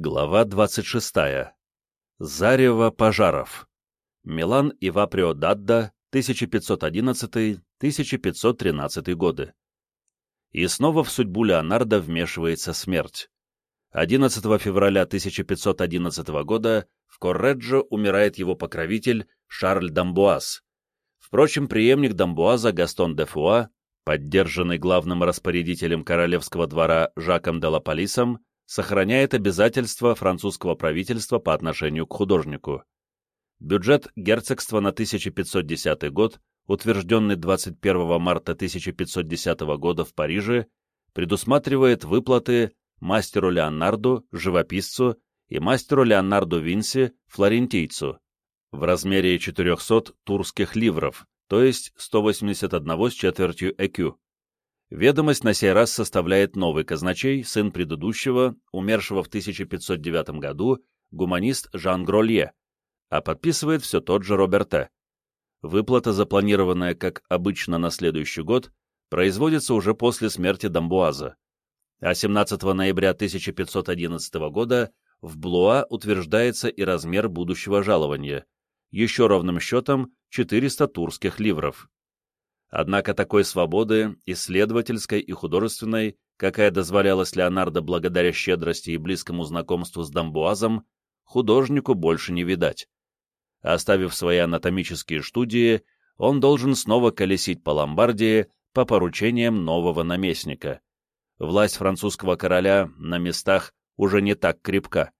Глава 26. Зарево пожаров. Милан и Ваприо Дадда, 1511-1513 годы. И снова в судьбу Леонардо вмешивается смерть. 11 февраля 1511 года в Корреджо умирает его покровитель Шарль Дамбуаз. Впрочем, преемник Дамбуаза Гастон де Фуа, поддержанный главным распорядителем королевского двора Жаком де Лапалисом, сохраняет обязательства французского правительства по отношению к художнику. Бюджет герцогства на 1510 год, утвержденный 21 марта 1510 года в Париже, предусматривает выплаты мастеру Леонарду, живописцу, и мастеру Леонарду Винси, флорентийцу, в размере 400 турских ливров, то есть 181 с четвертью ЭКЮ. Ведомость на сей раз составляет новый казначей, сын предыдущего, умершего в 1509 году, гуманист Жан Гролье, а подписывает все тот же Роберте. Выплата, запланированная, как обычно, на следующий год, производится уже после смерти Дамбуаза. А 17 ноября 1511 года в Блуа утверждается и размер будущего жалования, еще ровным счетом 400 турских ливров. Однако такой свободы, исследовательской и художественной, какая дозволялась Леонардо благодаря щедрости и близкому знакомству с Дамбуазом, художнику больше не видать. Оставив свои анатомические студии, он должен снова колесить по Ломбардии по поручениям нового наместника. Власть французского короля на местах уже не так крепка.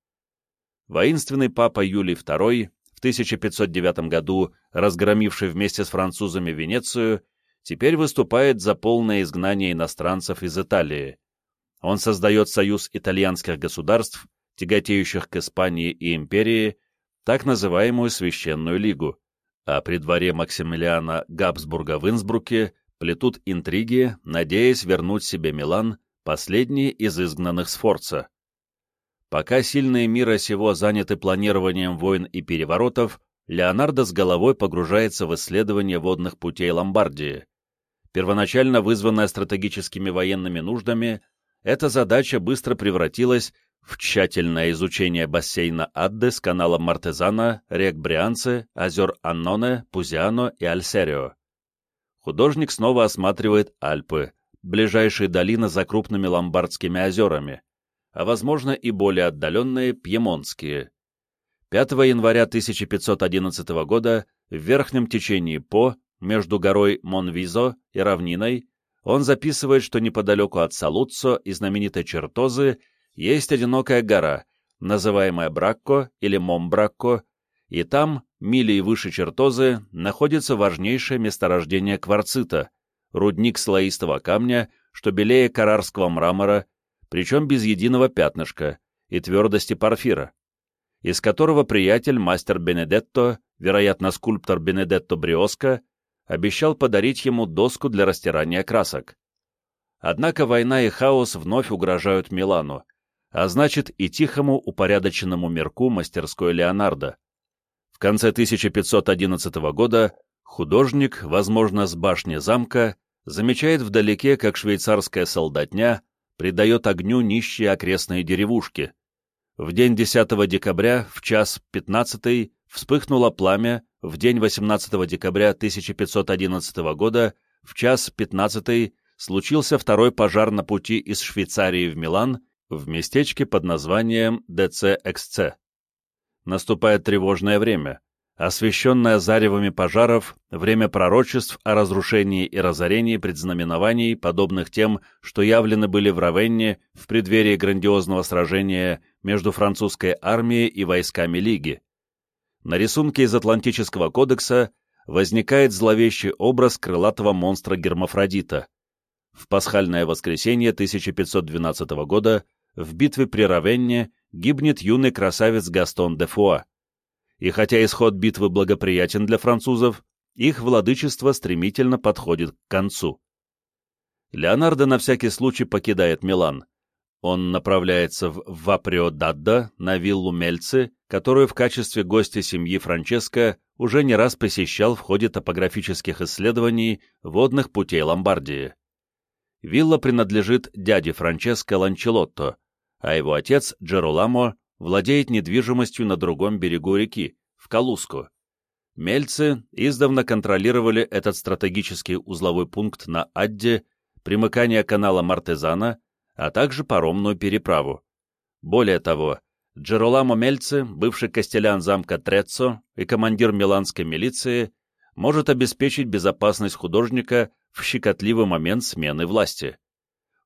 Воинственный папа Юлий II, в 1509 году разгромивший вместе с французами Венецию, теперь выступает за полное изгнание иностранцев из Италии. Он создает союз итальянских государств, тяготеющих к Испании и империи, так называемую Священную Лигу, а при дворе Максимилиана Габсбурга в Инсбруке плетут интриги, надеясь вернуть себе Милан, последний из изгнанных Сфорца. Пока сильные мира сего заняты планированием войн и переворотов, Леонардо с головой погружается в исследование водных путей Ломбардии. Первоначально вызванная стратегическими военными нуждами, эта задача быстро превратилась в тщательное изучение бассейна Адды с каналом Мартезана, рек Брианце, озер Анноне, Пузиано и Альсерио. Художник снова осматривает Альпы, ближайшие долины за крупными ломбардскими озерами, а возможно и более отдаленные Пьемонтские. 5 января 1511 года в верхнем течении По, между горой Монвизо и равниной, он записывает, что неподалеку от Салуццо и знаменитой Чертозы есть одинокая гора, называемая Бракко или Момбракко, и там, мили выше Чертозы, находится важнейшее месторождение кварцита, рудник слоистого камня, что белее карарского мрамора, причем без единого пятнышка, и твердости порфира из которого приятель, мастер Бенедетто, вероятно, скульптор Бенедетто Бриоско, обещал подарить ему доску для растирания красок. Однако война и хаос вновь угрожают Милану, а значит и тихому упорядоченному мирку мастерской Леонардо. В конце 1511 года художник, возможно, с башни замка, замечает вдалеке, как швейцарская солдатня придает огню нищие окрестные деревушки, в день 10 декабря, в час 15 вспыхнуло пламя, в день 18 декабря 1511 года, в час 15 случился второй пожар на пути из Швейцарии в Милан в местечке под названием ДЦ-ХЦ. Наступает тревожное время, освещенное заревами пожаров, время пророчеств о разрушении и разорении предзнаменований, подобных тем, что явлены были в Равенне в преддверии грандиозного сражения между французской армией и войсками Лиги. На рисунке из Атлантического кодекса возникает зловещий образ крылатого монстра Гермафродита. В пасхальное воскресенье 1512 года в битве при Равенне гибнет юный красавец Гастон де Фуа и хотя исход битвы благоприятен для французов, их владычество стремительно подходит к концу. Леонардо на всякий случай покидает Милан. Он направляется в Ваприо-Дадда, на виллу Мельцы, которую в качестве гостя семьи Франческо уже не раз посещал в ходе топографических исследований водных путей Ломбардии. Вилла принадлежит дяде Франческо Ланчелотто, а его отец Джероламо владеет недвижимостью на другом берегу реки, в Калуску. Мельцы издавна контролировали этот стратегический узловой пункт на Адде, примыкание канала Мартезана, а также паромную переправу. Более того, Джероламо Мельце, бывший костелян замка Треццо и командир миланской милиции, может обеспечить безопасность художника в щекотливый момент смены власти.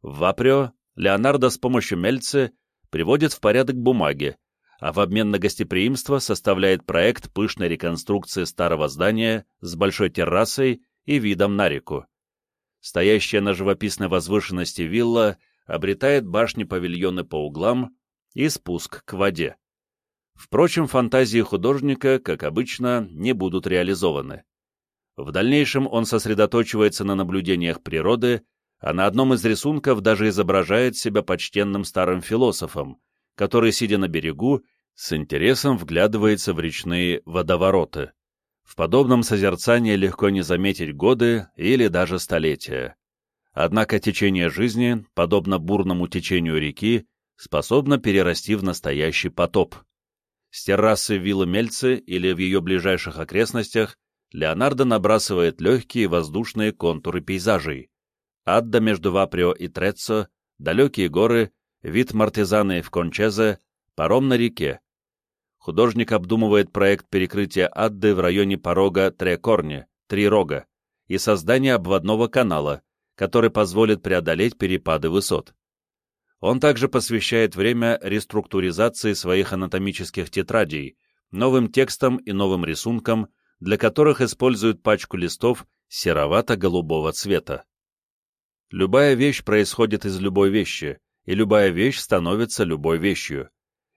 В Ваприо Леонардо с помощью Мельце приводит в порядок бумаги, а в обмен на гостеприимство составляет проект пышной реконструкции старого здания с большой террасой и видом на реку. Стоящая на живописной возвышенности вилла обретает башни-павильоны по углам и спуск к воде. Впрочем, фантазии художника, как обычно, не будут реализованы. В дальнейшем он сосредоточивается на наблюдениях природы, а на одном из рисунков даже изображает себя почтенным старым философом, который, сидя на берегу, с интересом вглядывается в речные водовороты. В подобном созерцании легко не заметить годы или даже столетия. Однако течение жизни, подобно бурному течению реки, способно перерасти в настоящий потоп. С террасы виллы Мельцы или в ее ближайших окрестностях Леонардо набрасывает легкие воздушные контуры пейзажей. Адда между Ваприо и Треццо, далекие горы, вид Мартизаны в Кончезе, паром на реке. Художник обдумывает проект перекрытия Адды в районе порога Трекорни, Три Рога, и создания обводного канала, который позволит преодолеть перепады высот. Он также посвящает время реструктуризации своих анатомических тетрадей, новым текстам и новым рисункам, для которых используют пачку листов серовато-голубого цвета. Любая вещь происходит из любой вещи, и любая вещь становится любой вещью.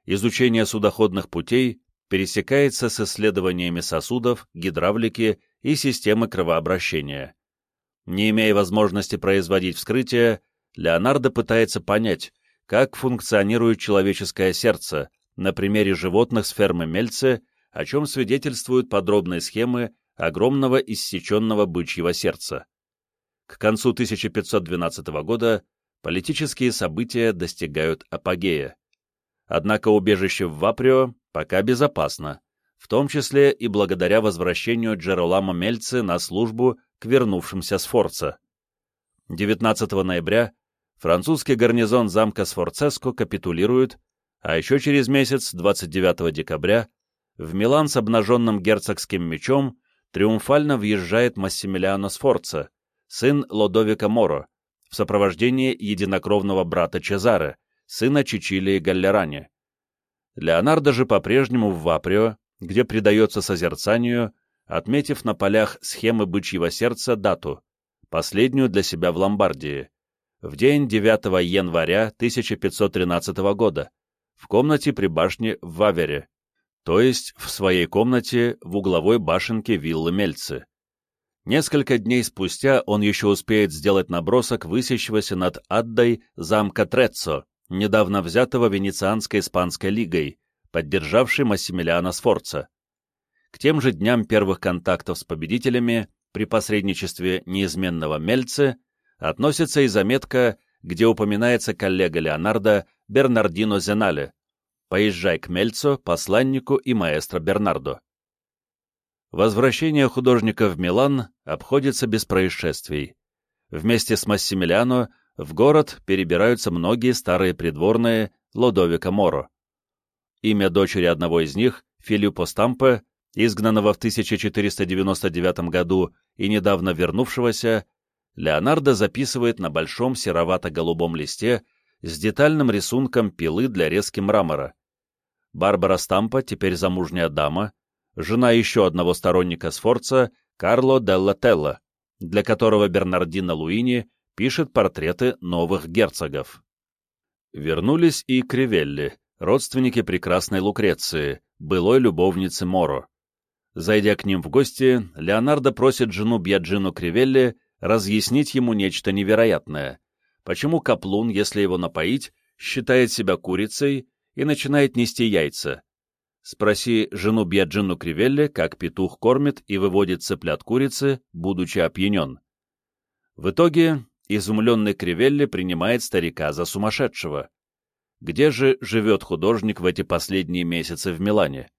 Изучение судоходных путей пересекается с исследованиями сосудов, гидравлики и системы кровообращения. Не имея возможности производить вскрытие, Леонардо пытается понять, как функционирует человеческое сердце на примере животных с фермы Мельце о чем свидетельствуют подробные схемы огромного иссеченного бычьего сердца. К концу 1512 года политические события достигают апогея. Однако убежище в Ваприо пока безопасно, в том числе и благодаря возвращению Джеролама Мельцы на службу к вернувшимся Сфорца. 19 ноября французский гарнизон замка Сфорцеско капитулирует, а еще через месяц, 29 декабря, в Милан с обнаженным герцогским мечом триумфально въезжает Массимилиано Сфорца, сын Лодовика Моро, в сопровождении единокровного брата Чезаре, сына Чичилии Галлерани. Леонардо же по-прежнему в Ваприо, где предается созерцанию, отметив на полях схемы бычьего сердца дату, последнюю для себя в Ломбардии, в день 9 января 1513 года, в комнате при башне в Вавере, то есть в своей комнате в угловой башенке виллы Мельцы. Несколько дней спустя он еще успеет сделать набросок высящегося над Аддой замка Треццо, недавно взятого Венецианской испанской лигой, поддержавшей Массимилиана Сфорца. К тем же дням первых контактов с победителями при посредничестве неизменного Мельце относится и заметка, где упоминается коллега Леонардо Бернардино Зенале, Поезжай к Мельцо, посланнику и маэстро Бернардо. Возвращение художника в Милан обходится без происшествий. Вместе с Массимилиано в город перебираются многие старые придворные Лодовика Моро. Имя дочери одного из них, Филиппо Стампе, изгнанного в 1499 году и недавно вернувшегося, Леонардо записывает на большом серовато-голубом листе с детальным рисунком пилы для резки мрамора. Барбара Стампа, теперь замужняя дама, жена еще одного сторонника Сфорца, Карло Делла Телла, для которого Бернардино Луини пишет портреты новых герцогов. Вернулись и Кривелли, родственники прекрасной Лукреции, былой любовницы Моро. Зайдя к ним в гости, Леонардо просит жену Бьяджину Кривелли разъяснить ему нечто невероятное почему каплун, если его напоить, считает себя курицей и начинает нести яйца. Спроси жену Бьяджину Кривелли, как петух кормит и выводит цыплят курицы, будучи опьянен. В итоге изумленный Кривелли принимает старика за сумасшедшего. Где же живет художник в эти последние месяцы в Милане?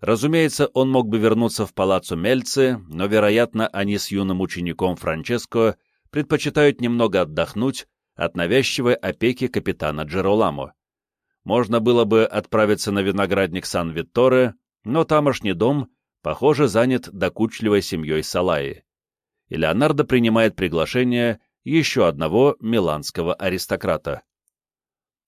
Разумеется, он мог бы вернуться в палаццо Мельцы, но, вероятно, они с юным учеником Франческо предпочитают немного отдохнуть от навязчивой опеки капитана Джероламо. Можно было бы отправиться на виноградник Сан-Витторе, но тамошний дом, похоже, занят докучливой семьей Салаи. И Леонардо принимает приглашение еще одного миланского аристократа.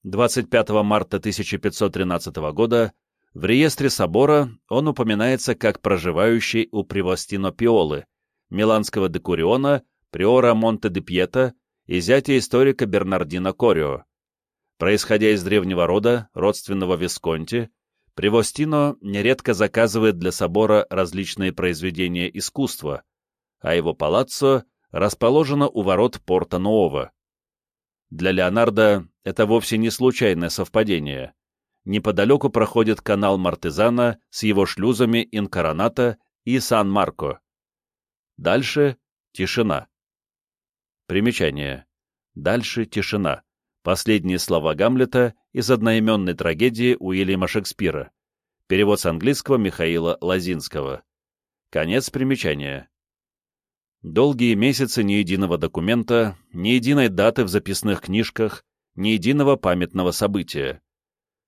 25 марта 1513 года в реестре собора он упоминается как проживающий у Привостино Пиолы, миланского декуриона, приора Монте-де-Пьета и зятя историка Бернардино Корио. Происходя из древнего рода, родственного Висконти, Привостино нередко заказывает для собора различные произведения искусства, а его палаццо расположено у ворот Порта Нового. Для Леонардо это вовсе не случайное совпадение. Неподалеку проходит канал Мартезана с его шлюзами Инкороната и Сан-Марко. Дальше тишина. Примечание. Дальше тишина. Последние слова Гамлета из одноименной трагедии Уильяма Шекспира. Перевод с английского Михаила Лазинского. Конец примечания. Долгие месяцы ни единого документа, ни единой даты в записных книжках, ни единого памятного события.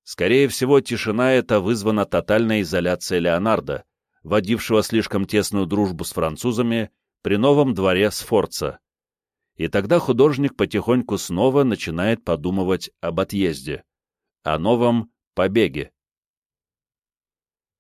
Скорее всего, тишина эта вызвана тотальной изоляцией Леонардо, водившего слишком тесную дружбу с французами при новом дворе Сфорца. И тогда художник потихоньку снова начинает подумывать об отъезде, о новом побеге.